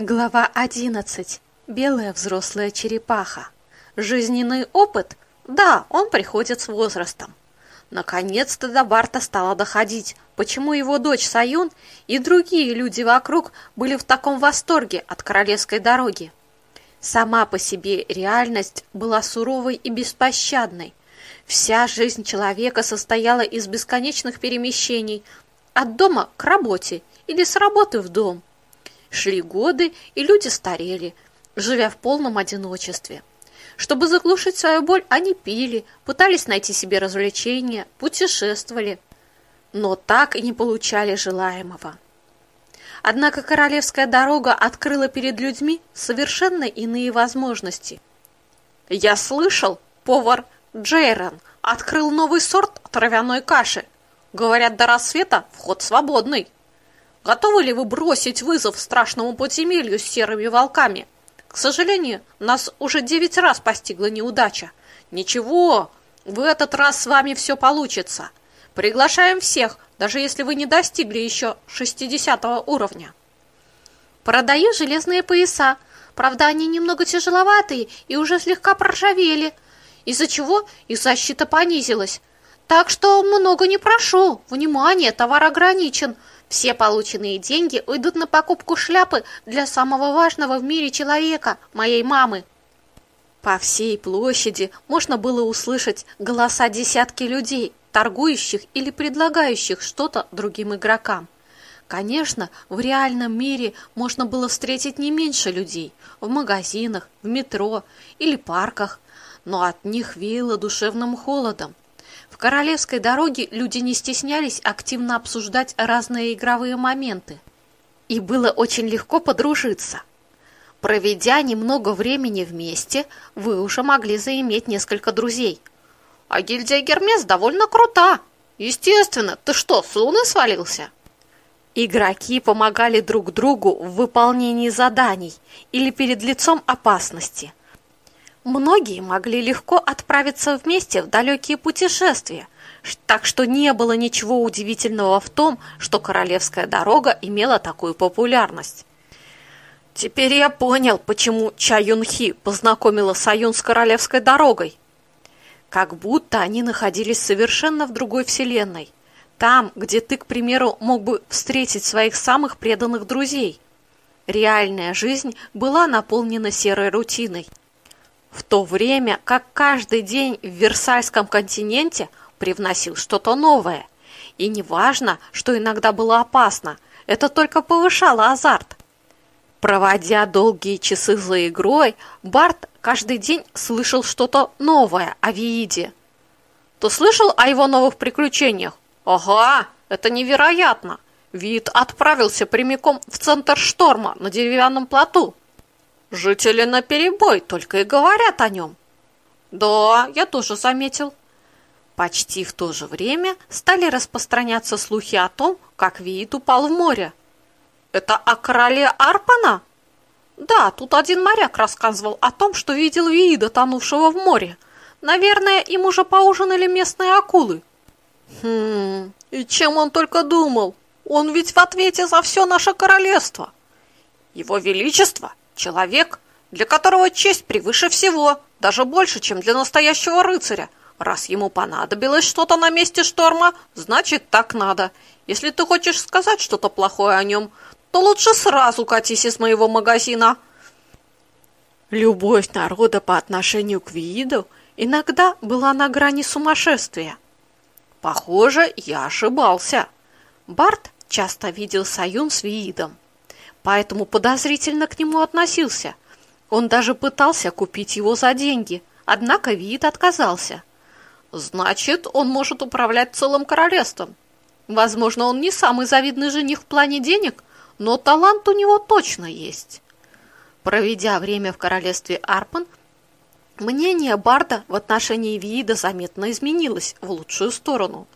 Глава 11. Белая взрослая черепаха. Жизненный опыт? Да, он приходит с возрастом. Наконец-то до Барта стало доходить, почему его дочь Саюн и другие люди вокруг были в таком восторге от королевской дороги. Сама по себе реальность была суровой и беспощадной. Вся жизнь человека состояла из бесконечных перемещений от дома к работе или с работы в дом – Шли годы, и люди старели, живя в полном одиночестве. Чтобы заглушить свою боль, они пили, пытались найти себе развлечения, путешествовали, но так и не получали желаемого. Однако королевская дорога открыла перед людьми совершенно иные возможности. Я слышал, повар Джейрон открыл новый сорт травяной каши. Говорят, до рассвета вход свободный. Готовы ли вы бросить вызов страшному подземелью с серыми волками? К сожалению, нас уже девять раз постигла неудача. Ничего, в этот раз с вами все получится. Приглашаем всех, даже если вы не достигли еще 60 уровня. Продаю железные пояса. Правда, они немного тяжеловатые и уже слегка проржавели, из-за чего их защита понизилась. Так что много не прошу. Внимание, товар ограничен – все полученные деньги уйдут на покупку шляпы для самого важного в мире человека, моей мамы. По всей площади можно было услышать голоса десятки людей, торгующих или предлагающих что-то другим игрокам. Конечно, в реальном мире можно было встретить не меньше людей в магазинах, в метро или парках, но от них веяло душевным холодом. Королевской дороге люди не стеснялись активно обсуждать разные игровые моменты. И было очень легко подружиться. Проведя немного времени вместе, вы уже могли заиметь несколько друзей. А гильдия Гермес довольно крута. Естественно, ты что, с луны свалился? Игроки помогали друг другу в выполнении заданий или перед лицом опасности – Многие могли легко отправиться вместе в далекие путешествия, так что не было ничего удивительного в том, что королевская дорога имела такую популярность. Теперь я понял, почему Ча Юн Хи познакомила Саюн с королевской дорогой. Как будто они находились совершенно в другой вселенной. Там, где ты, к примеру, мог бы встретить своих самых преданных друзей. Реальная жизнь была наполнена серой рутиной в то время как каждый день в Версальском континенте привносил что-то новое. И неважно, что иногда было опасно, это только повышало азарт. Проводя долгие часы за игрой, Барт каждый день слышал что-то новое о Вииде. Ты слышал о его новых приключениях? Ага, это невероятно. Вид отправился прямиком в центр шторма на деревянном плоту. Жители на перебой только и говорят о нем. Да, я тоже заметил. Почти в то же время стали распространяться слухи о том, как Виит упал в море. Это о короле Арпана? Да, тут один моряк рассказывал о том, что видел Виида, тонувшего в море. Наверное, им уже поужинали местные акулы. Хм, и чем он только думал? Он ведь в ответе за все наше королевство. Его Величество Человек, для которого честь превыше всего, даже больше, чем для настоящего рыцаря. Раз ему понадобилось что-то на месте шторма, значит так надо. Если ты хочешь сказать что-то плохое о нем, то лучше сразу катись из моего магазина. Любовь народа по отношению к Вииду иногда была на грани сумасшествия. Похоже, я ошибался. Барт часто видел Саюн с Виидом поэтому подозрительно к нему относился. Он даже пытался купить его за деньги, однако вид отказался. Значит, он может управлять целым королевством. Возможно, он не самый завидный жених в плане денег, но талант у него точно есть. Проведя время в королевстве Арпан, мнение Барда в отношении Виида заметно изменилось в лучшую сторону.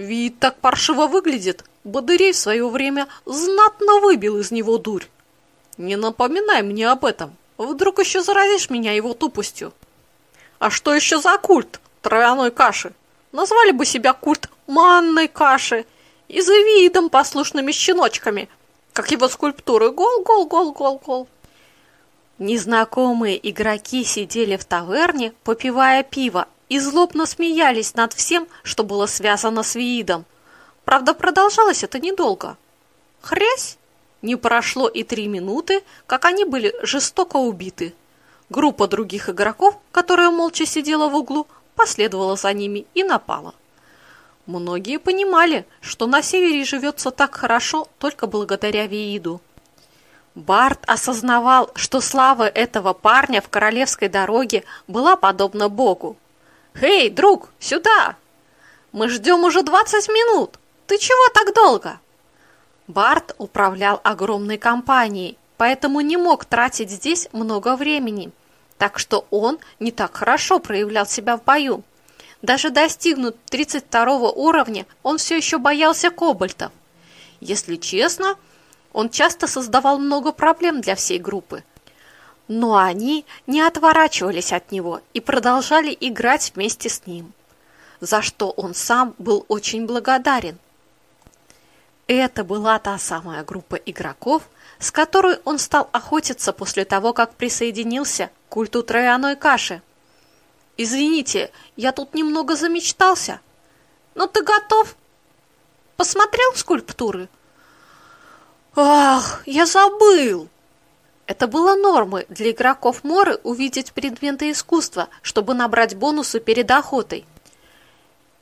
Вид так паршиво выглядит, Бодырей в свое время знатно выбил из него дурь. Не напоминай мне об этом. Вдруг еще заразишь меня его тупостью. А что еще за культ травяной каши? Назвали бы себя культ манной каши и за видом послушными щеночками. как его скульптуры. Гол, гол, гол, гол, гол. Незнакомые игроки сидели в таверне, попивая пиво, и злобно смеялись над всем, что было связано с Виидом. Правда, продолжалось это недолго. Хрясь! Не прошло и три минуты, как они были жестоко убиты. Группа других игроков, которая молча сидела в углу, последовала за ними и напала. Многие понимали, что на севере живется так хорошо только благодаря Вииду. Барт осознавал, что слава этого парня в королевской дороге была подобна Богу. «Эй, друг, сюда! Мы ждем уже 20 минут! Ты чего так долго?» Барт управлял огромной компанией, поэтому не мог тратить здесь много времени, так что он не так хорошо проявлял себя в бою. Даже достигнув 32 уровня, он все еще боялся кобальтов. Если честно, он часто создавал много проблем для всей группы. Но они не отворачивались от него и продолжали играть вместе с ним, за что он сам был очень благодарен. Это была та самая группа игроков, с которой он стал охотиться после того, как присоединился к культу травяной каши. «Извините, я тут немного замечтался. Но ты готов? Посмотрел скульптуры?» «Ах, я забыл!» Это было нормой для игроков Моры увидеть предметы искусства, чтобы набрать бонусы перед охотой.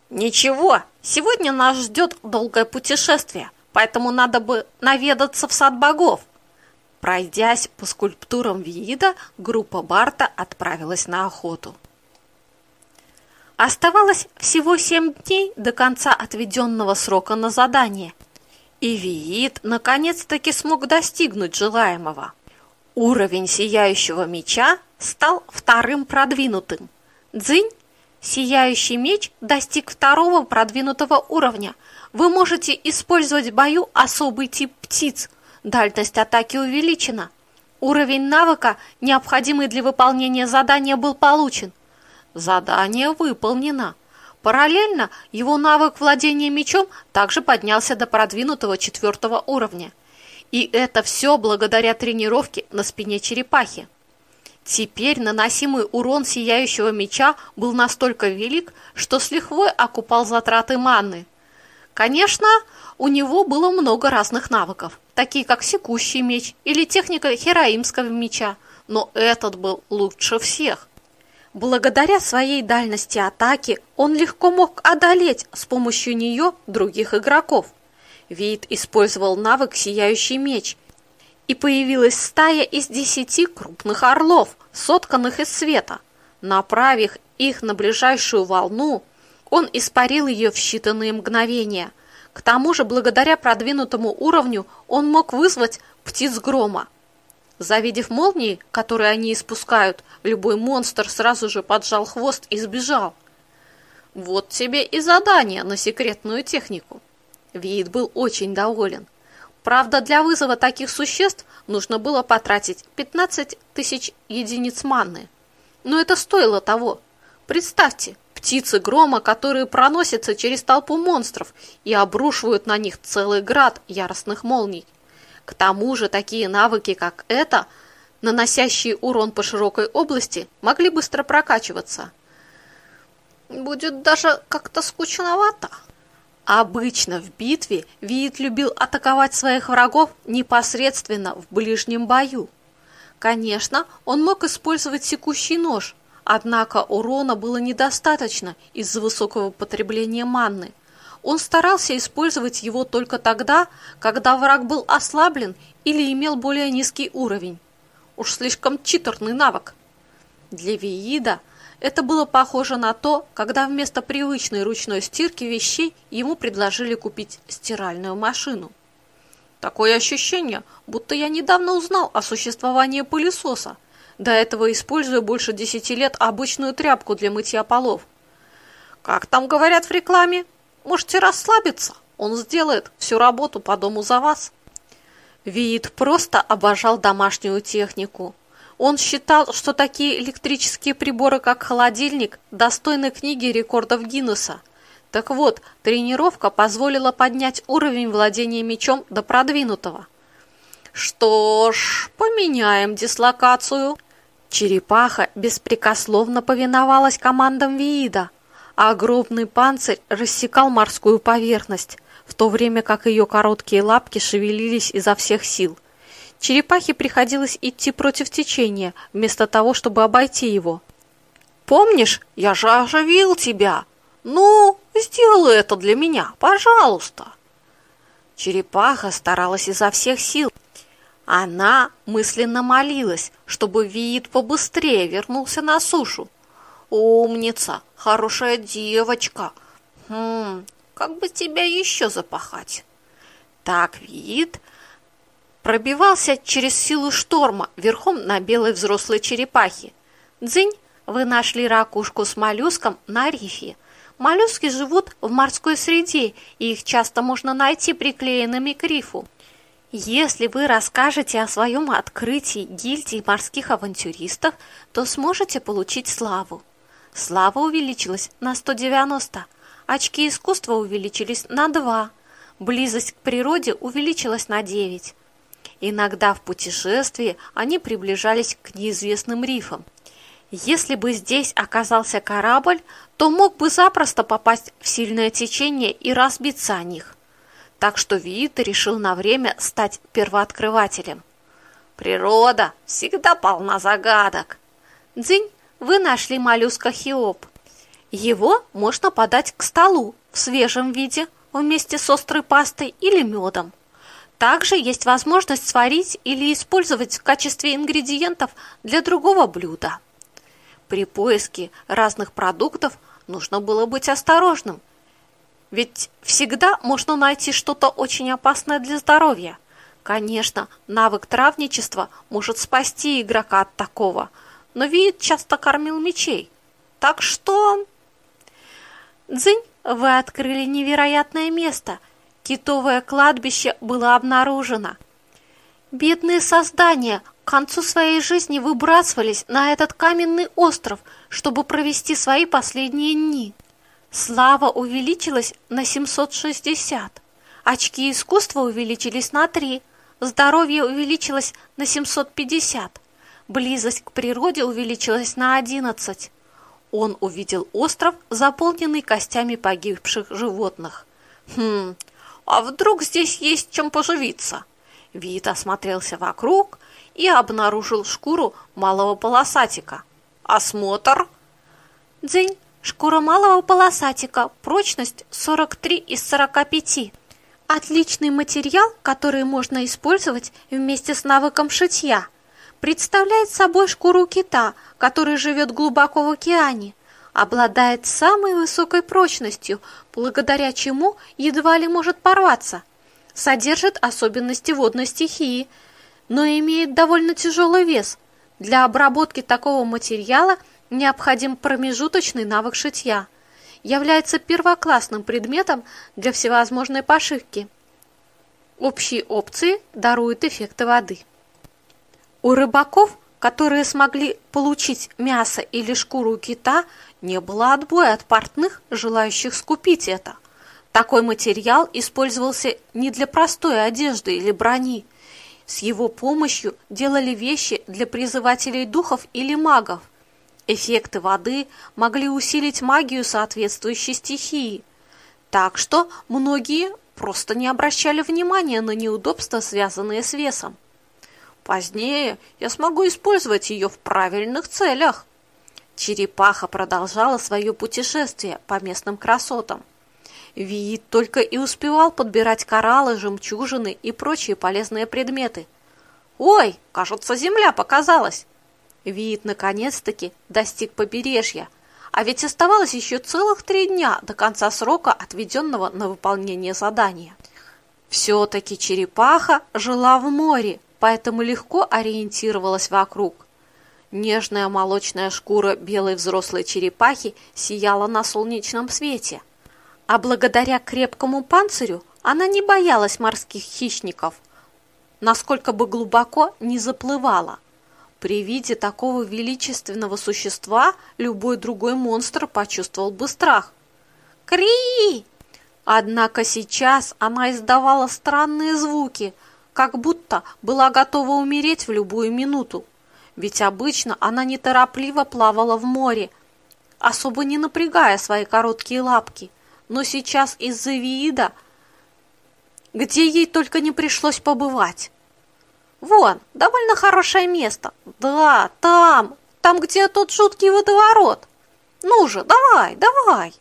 «Ничего, сегодня нас ждет долгое путешествие поэтому надо бы наведаться в сад богов. Пройдясь по скульптурам Виида, группа Барта отправилась на охоту. Оставалось всего семь дней до конца отведенного срока на задание, и Виид наконец-таки смог достигнуть желаемого. Уровень сияющего меча стал вторым продвинутым. Дзынь, сияющий меч, достиг второго продвинутого уровня – вы можете использовать в бою особый тип птиц. Дальность атаки увеличена. Уровень навыка, необходимый для выполнения задания, был получен. Задание выполнено. Параллельно его навык владения мечом также поднялся до продвинутого четвертого уровня. И это все благодаря тренировке на спине черепахи. Теперь наносимый урон сияющего меча был настолько велик, что с лихвой окупал затраты манны. Конечно, у него было много разных навыков, такие как секущий меч или техника хераимского меча, но этот был лучше всех. Благодаря своей дальности атаки он легко мог одолеть с помощью нее других игроков. Вид использовал навык «Сияющий меч», и появилась стая из десяти крупных орлов, сотканных из света. Направив их на ближайшую волну, он испарил ее в считанные мгновения. К тому же, благодаря продвинутому уровню, он мог вызвать птиц грома. Завидев молнии, которые они испускают, любой монстр сразу же поджал хвост и сбежал. Вот тебе и задание на секретную технику. Виит был очень доволен. Правда, для вызова таких существ нужно было потратить 15 тысяч единиц манны. Но это стоило того. Представьте, птицы грома, которые проносятся через толпу монстров и обрушивают на них целый град яростных молний. К тому же такие навыки, как это, наносящие урон по широкой области, могли быстро прокачиваться. Будет даже как-то скучновато. Обычно в битве Виит любил атаковать своих врагов непосредственно в ближнем бою. Конечно, он мог использовать секущий нож, Однако урона было недостаточно из-за высокого потребления манны. Он старался использовать его только тогда, когда враг был ослаблен или имел более низкий уровень. Уж слишком читерный навык. Для Виида это было похоже на то, когда вместо привычной ручной стирки вещей ему предложили купить стиральную машину. Такое ощущение, будто я недавно узнал о существовании пылесоса – до этого используя больше десяти лет обычную тряпку для мытья полов. Как там говорят в рекламе? Можете расслабиться, он сделает всю работу по дому за вас. Виит просто обожал домашнюю технику. Он считал, что такие электрические приборы, как холодильник, достойны книги рекордов Гиннесса. Так вот, тренировка позволила поднять уровень владения мечом до продвинутого – Что ж, поменяем дислокацию. Черепаха беспрекословно повиновалась командам Виида, а огромный панцирь рассекал морскую поверхность, в то время как ее короткие лапки шевелились изо всех сил. Черепахе приходилось идти против течения, вместо того, чтобы обойти его. «Помнишь, я же оживил тебя! Ну, сделай это для меня, пожалуйста!» Черепаха старалась изо всех сил, она мысленно молилась, чтобы Виит побыстрее вернулся на сушу. «Умница! Хорошая девочка! Хм, как бы тебя еще запахать?» Так Виит пробивался через силу шторма верхом на белой взрослой черепахе. «Дзынь, вы нашли ракушку с моллюском на рифе. Моллюски живут в морской среде, и их часто можно найти приклеенными к рифу. Если вы расскажете о своем открытии гильдии морских авантюристов, то сможете получить славу. Слава увеличилась на 190, очки искусства увеличились на 2, близость к природе увеличилась на 9. Иногда в путешествии они приближались к неизвестным рифам. Если бы здесь оказался корабль, то мог бы запросто попасть в сильное течение и разбиться о них так что Виита решил на время стать первооткрывателем. Природа всегда полна загадок. Дзинь, вы нашли моллюска Хиоп. Его можно подать к столу в свежем виде вместе с острой пастой или медом. Также есть возможность сварить или использовать в качестве ингредиентов для другого блюда. При поиске разных продуктов нужно было быть осторожным ведь всегда можно найти что-то очень опасное для здоровья. Конечно, навык травничества может спасти игрока от такого, но вид часто кормил мечей. Так что... Дзынь, вы открыли невероятное место. Китовое кладбище было обнаружено. Бедные создания к концу своей жизни выбрасывались на этот каменный остров, чтобы провести свои последние дни. Слава увеличилась на 760. Очки искусства увеличились на 3. Здоровье увеличилось на 750. Близость к природе увеличилась на 11. Он увидел остров, заполненный костями погибших животных. Хм, а вдруг здесь есть чем поживиться? Вид осмотрелся вокруг и обнаружил шкуру малого полосатика. Осмотр. Дзень Шкура малого полосатика, прочность 43 из 45. Отличный материал, который можно использовать вместе с навыком шитья. Представляет собой шкуру кита, который живет глубоко в океане. Обладает самой высокой прочностью, благодаря чему едва ли может порваться. Содержит особенности водной стихии, но имеет довольно тяжелый вес. Для обработки такого материала – необходим промежуточный навык шитья, является первоклассным предметом для всевозможной пошивки. Общие опции даруют эффекты воды. У рыбаков, которые смогли получить мясо или шкуру кита, не было отбоя от портных, желающих скупить это. Такой материал использовался не для простой одежды или брони. С его помощью делали вещи для призывателей духов или магов – Эффекты воды могли усилить магию соответствующей стихии, так что многие просто не обращали внимания на неудобства, связанные с весом. Позднее я смогу использовать ее в правильных целях. Черепаха продолжала свое путешествие по местным красотам. Виит только и успевал подбирать кораллы, жемчужины и прочие полезные предметы. «Ой, кажется, земля показалась!» Вид наконец-таки достиг побережья, а ведь оставалось еще целых три дня до конца срока, отведенного на выполнение задания. Все-таки черепаха жила в море, поэтому легко ориентировалась вокруг. Нежная молочная шкура белой взрослой черепахи сияла на солнечном свете, а благодаря крепкому панцирю она не боялась морских хищников, насколько бы глубоко не заплывала – при виде такого величественного существа любой другой монстр почувствовал бы страх. «Кри!» Однако сейчас она издавала странные звуки, как будто была готова умереть в любую минуту. Ведь обычно она неторопливо плавала в море, особо не напрягая свои короткие лапки. Но сейчас из-за вида, где ей только не пришлось побывать. Вон, довольно хорошее место. Да, там, там, где тот жуткий водоворот. Ну же, давай, давай.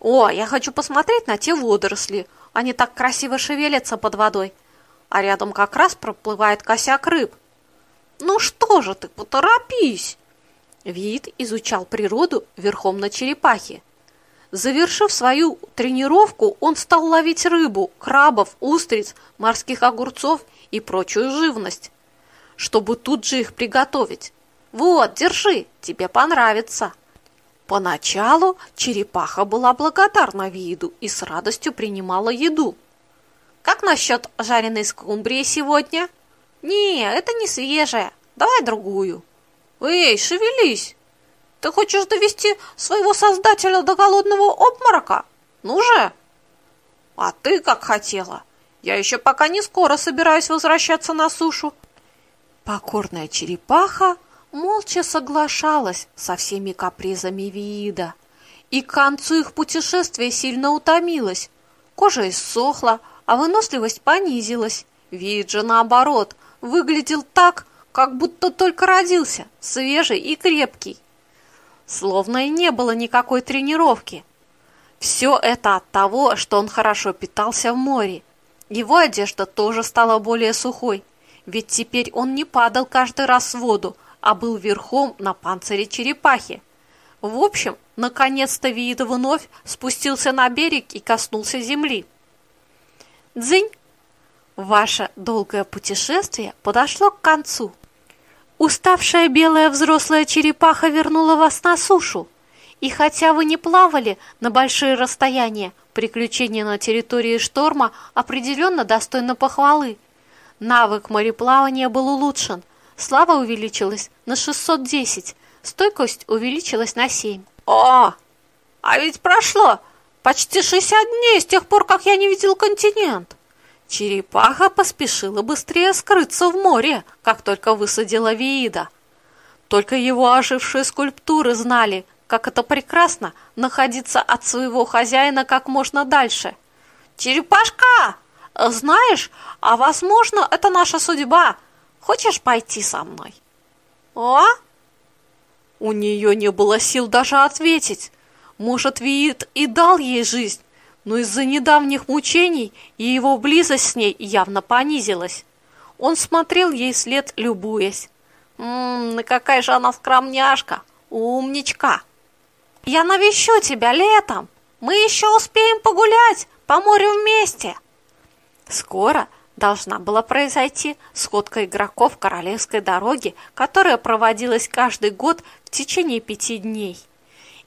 О, я хочу посмотреть на те водоросли. Они так красиво шевелятся под водой. А рядом как раз проплывает косяк рыб. Ну что же ты, поторопись. Вид изучал природу верхом на черепахе. Завершив свою тренировку, он стал ловить рыбу, крабов, устриц, морских огурцов и прочую живность, чтобы тут же их приготовить. Вот, держи, тебе понравится. Поначалу черепаха была благодарна виду и с радостью принимала еду. Как насчет жареной скумбрии сегодня? Не, это не свежая, давай другую. Эй, шевелись! Ты хочешь довести своего создателя до голодного обморока? Ну же! А ты как хотела. Я еще пока не скоро собираюсь возвращаться на сушу. Покорная черепаха молча соглашалась со всеми капризами вида. И к концу их путешествия сильно утомилась. Кожа иссохла, а выносливость понизилась. Вид же, наоборот, выглядел так, как будто только родился, свежий и крепкий словно и не было никакой тренировки. Все это от того, что он хорошо питался в море. Его одежда тоже стала более сухой, ведь теперь он не падал каждый раз в воду, а был верхом на панцире черепахи. В общем, наконец-то Виит вновь спустился на берег и коснулся земли. Дзынь! Ваше долгое путешествие подошло к концу. Уставшая белая взрослая черепаха вернула вас на сушу. И хотя вы не плавали на большие расстояния, приключения на территории шторма определенно достойны похвалы. Навык мореплавания был улучшен. Слава увеличилась на 610, стойкость увеличилась на 7. О, а ведь прошло почти 60 дней с тех пор, как я не видел континент. Черепаха поспешила быстрее скрыться в море, как только высадила Виида. Только его ожившие скульптуры знали, как это прекрасно находиться от своего хозяина как можно дальше. «Черепашка! Знаешь, а возможно, это наша судьба. Хочешь пойти со мной?» «О?» У нее не было сил даже ответить. Может, Виит и дал ей жизнь, но из-за недавних мучений и его близость с ней явно понизилась. Он смотрел ей след, любуясь. «Ммм, какая же она скромняшка! Умничка! Я навещу тебя летом! Мы еще успеем погулять по морю вместе!» Скоро должна была произойти сходка игроков королевской дороги, которая проводилась каждый год в течение пяти дней.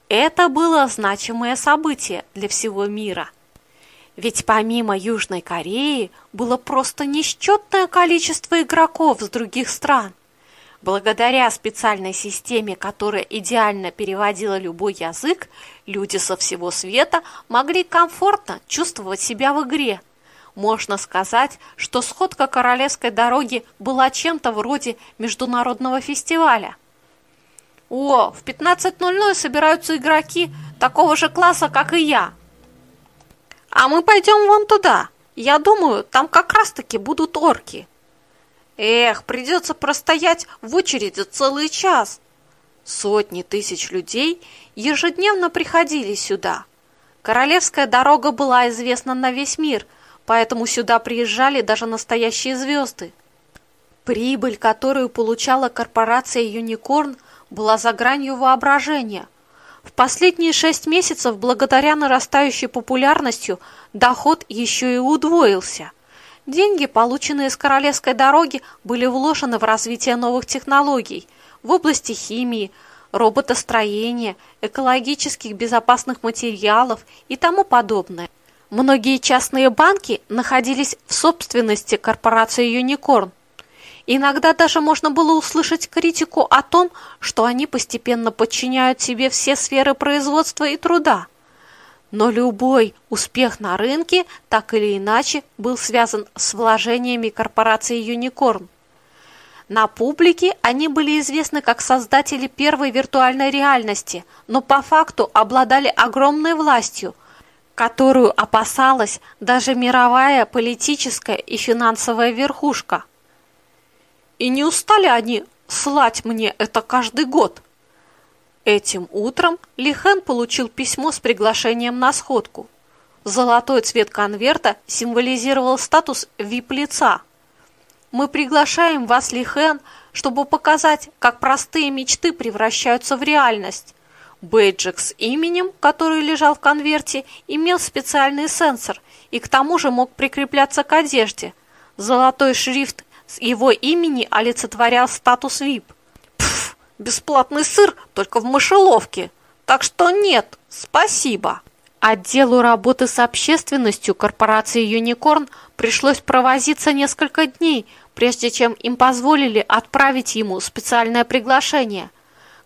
Это было значимое событие для всего мира. Ведь помимо Южной Кореи было просто несчетное количество игроков с других стран. Благодаря специальной системе, которая идеально переводила любой язык, люди со всего света могли комфортно чувствовать себя в игре. Можно сказать, что сходка королевской дороги была чем-то вроде международного фестиваля – о, в 15.00 собираются игроки такого же класса, как и я. А мы пойдем вон туда. Я думаю, там как раз-таки будут орки. Эх, придется простоять в очереди целый час. Сотни тысяч людей ежедневно приходили сюда. Королевская дорога была известна на весь мир, поэтому сюда приезжали даже настоящие звезды. Прибыль, которую получала корпорация «Юникорн», была за гранью воображения. В последние шесть месяцев, благодаря нарастающей популярностью, доход еще и удвоился. Деньги, полученные с королевской дороги, были вложены в развитие новых технологий в области химии, роботостроения, экологических безопасных материалов и тому подобное. Многие частные банки находились в собственности корпорации «Юникорн», Иногда даже можно было услышать критику о том, что они постепенно подчиняют себе все сферы производства и труда. Но любой успех на рынке так или иначе был связан с вложениями корпорации Unicorn. На публике они были известны как создатели первой виртуальной реальности, но по факту обладали огромной властью, которую опасалась даже мировая политическая и финансовая верхушка. И не устали они слать мне это каждый год? Этим утром Лихен получил письмо с приглашением на сходку. Золотой цвет конверта символизировал статус вип-лица. Мы приглашаем вас, Лихен, чтобы показать, как простые мечты превращаются в реальность. Бейджик с именем, который лежал в конверте, имел специальный сенсор и к тому же мог прикрепляться к одежде. Золотой шрифт с его имени олицетворял статус VIP. Пф, бесплатный сыр только в мышеловке. Так что нет, спасибо. Отделу работы с общественностью корпорации «Юникорн» пришлось провозиться несколько дней, прежде чем им позволили отправить ему специальное приглашение.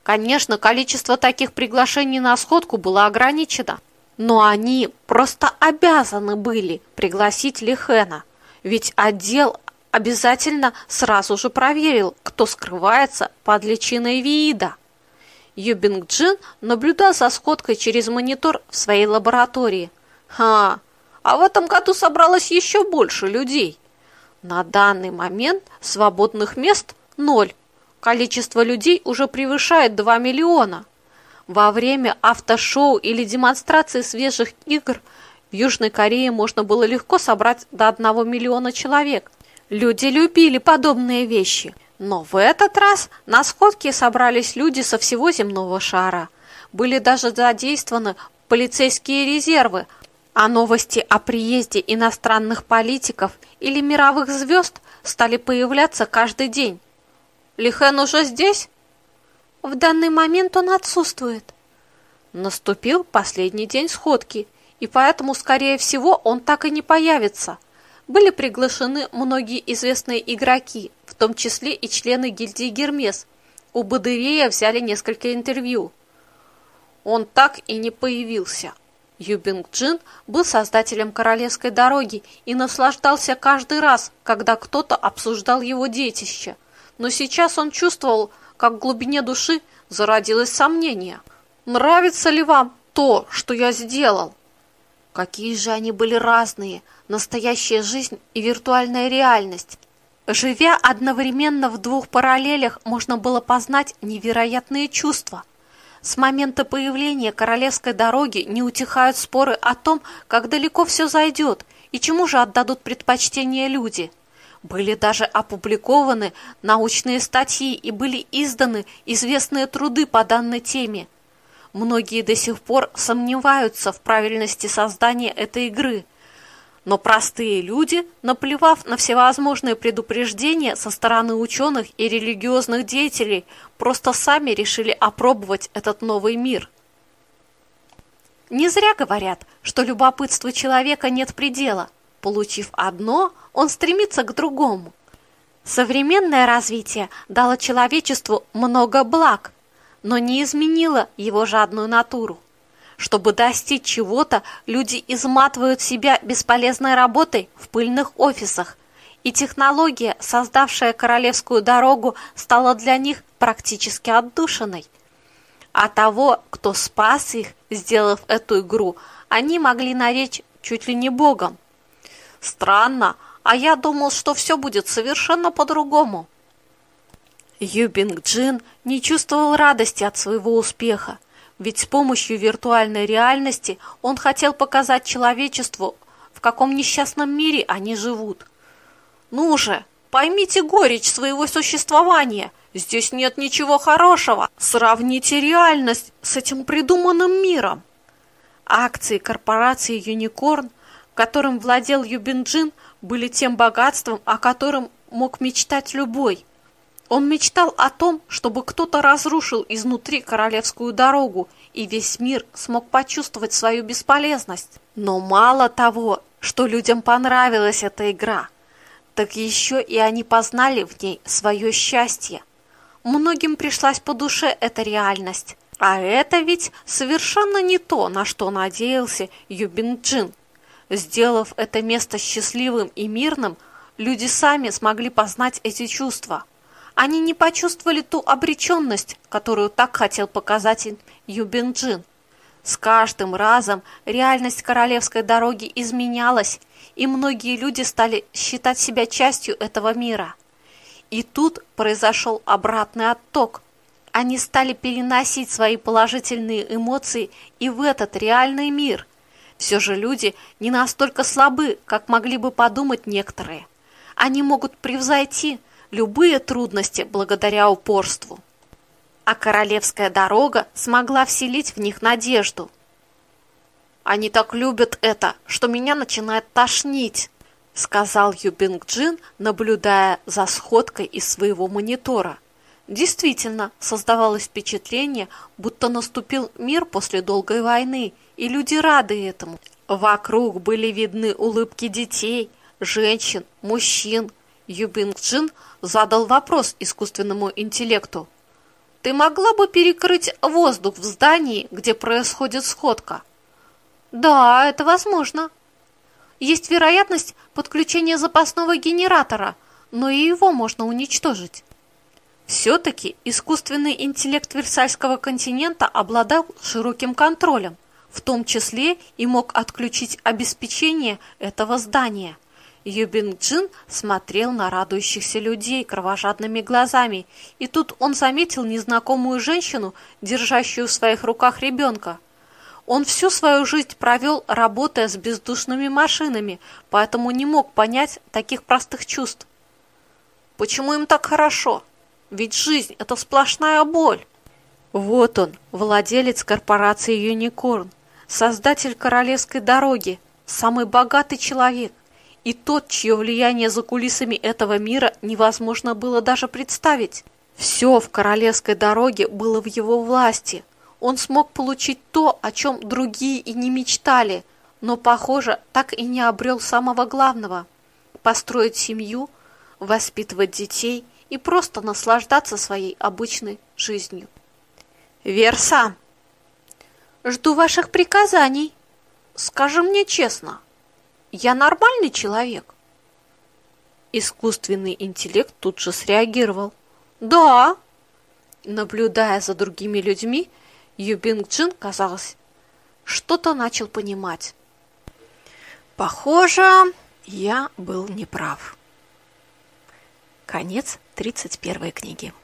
Конечно, количество таких приглашений на сходку было ограничено, но они просто обязаны были пригласить Лихена, ведь отдел обязательно сразу же проверил, кто скрывается под личиной Виида. Юбинг Джин наблюдал за сходкой через монитор в своей лаборатории. Ха, а в этом году собралось еще больше людей. На данный момент свободных мест ноль. Количество людей уже превышает 2 миллиона. Во время автошоу или демонстрации свежих игр в Южной Корее можно было легко собрать до 1 миллиона человек – Люди любили подобные вещи, но в этот раз на сходке собрались люди со всего земного шара. Были даже задействованы полицейские резервы, а новости о приезде иностранных политиков или мировых звезд стали появляться каждый день. Лихен уже здесь? В данный момент он отсутствует. Наступил последний день сходки, и поэтому, скорее всего, он так и не появится – были приглашены многие известные игроки, в том числе и члены гильдии Гермес. У Бадырея взяли несколько интервью. Он так и не появился. Юбинг Джин был создателем королевской дороги и наслаждался каждый раз, когда кто-то обсуждал его детище. Но сейчас он чувствовал, как в глубине души зародилось сомнение. Нравится ли вам то, что я сделал? Какие же они были разные, настоящая жизнь и виртуальная реальность. Живя одновременно в двух параллелях, можно было познать невероятные чувства. С момента появления королевской дороги не утихают споры о том, как далеко все зайдет и чему же отдадут предпочтение люди. Были даже опубликованы научные статьи и были изданы известные труды по данной теме – Многие до сих пор сомневаются в правильности создания этой игры. Но простые люди, наплевав на всевозможные предупреждения со стороны ученых и религиозных деятелей, просто сами решили опробовать этот новый мир. Не зря говорят, что любопытству человека нет предела. Получив одно, он стремится к другому. Современное развитие дало человечеству много благ – но не изменила его жадную натуру. Чтобы достичь чего-то, люди изматывают себя бесполезной работой в пыльных офисах, и технология, создавшая королевскую дорогу, стала для них практически отдушиной. А того, кто спас их, сделав эту игру, они могли наречь чуть ли не богом. Странно, а я думал, что все будет совершенно по-другому. Юбинг Джин не чувствовал радости от своего успеха, ведь с помощью виртуальной реальности он хотел показать человечеству, в каком несчастном мире они живут. «Ну же, поймите горечь своего существования!» Здесь нет ничего хорошего. Сравните реальность с этим придуманным миром. Акции корпорации Юникорн, которым владел Юбинджин, были тем богатством, о котором мог мечтать любой. Он мечтал о том, чтобы кто-то разрушил изнутри королевскую дорогу, и весь мир смог почувствовать свою бесполезность. Но мало того, что людям понравилась эта игра, так еще и они познали в ней свое счастье. Многим пришлась по душе эта реальность. А это ведь совершенно не то, на что надеялся Юбинджин. Сделав это место счастливым и мирным, люди сами смогли познать эти чувства. Они не почувствовали ту обреченность, которую так хотел показать Юбинджин. С каждым разом реальность королевской дороги изменялась, и многие люди стали считать себя частью этого мира. И тут произошел обратный отток – они стали переносить свои положительные эмоции и в этот реальный мир. Все же люди не настолько слабы, как могли бы подумать некоторые. Они могут превзойти любые трудности благодаря упорству. А королевская дорога смогла вселить в них надежду. «Они так любят это, что меня начинает тошнить», сказал Юбинг Джин, наблюдая за сходкой из своего монитора – Действительно, создавалось впечатление, будто наступил мир после долгой войны, и люди рады этому. Вокруг были видны улыбки детей, женщин, мужчин. Юбинг Джин задал вопрос искусственному интеллекту. «Ты могла бы перекрыть воздух в здании, где происходит сходка?» «Да, это возможно. Есть вероятность подключения запасного генератора, но и его можно уничтожить». Все-таки искусственный интеллект Версальского континента обладал широким контролем, в том числе и мог отключить обеспечение этого здания. Юбинг Джин смотрел на радующихся людей кровожадными глазами, и тут он заметил незнакомую женщину, держащую в своих руках ребенка. Он всю свою жизнь провел, работая с бездушными машинами, поэтому не мог понять таких простых чувств. Почему им так хорошо? Ведь жизнь – это сплошная боль. Вот он, владелец корпорации «Юникорн», создатель королевской дороги, самый богатый человек и тот, чье влияние за кулисами этого мира невозможно было даже представить. Все в королевской дороге было в его власти. Он смог получить то, о чем другие и не мечтали, но, похоже, так и не обрел самого главного – построить семью, воспитывать детей – и просто наслаждаться своей обычной жизнью. Верса, жду ваших приказаний. Скажи мне честно, я нормальный человек? Искусственный интеллект тут же среагировал. Да. Наблюдая за другими людьми, Юбинг Джин, казалось, что-то начал понимать. Похоже, я был неправ. Конец 31 книги.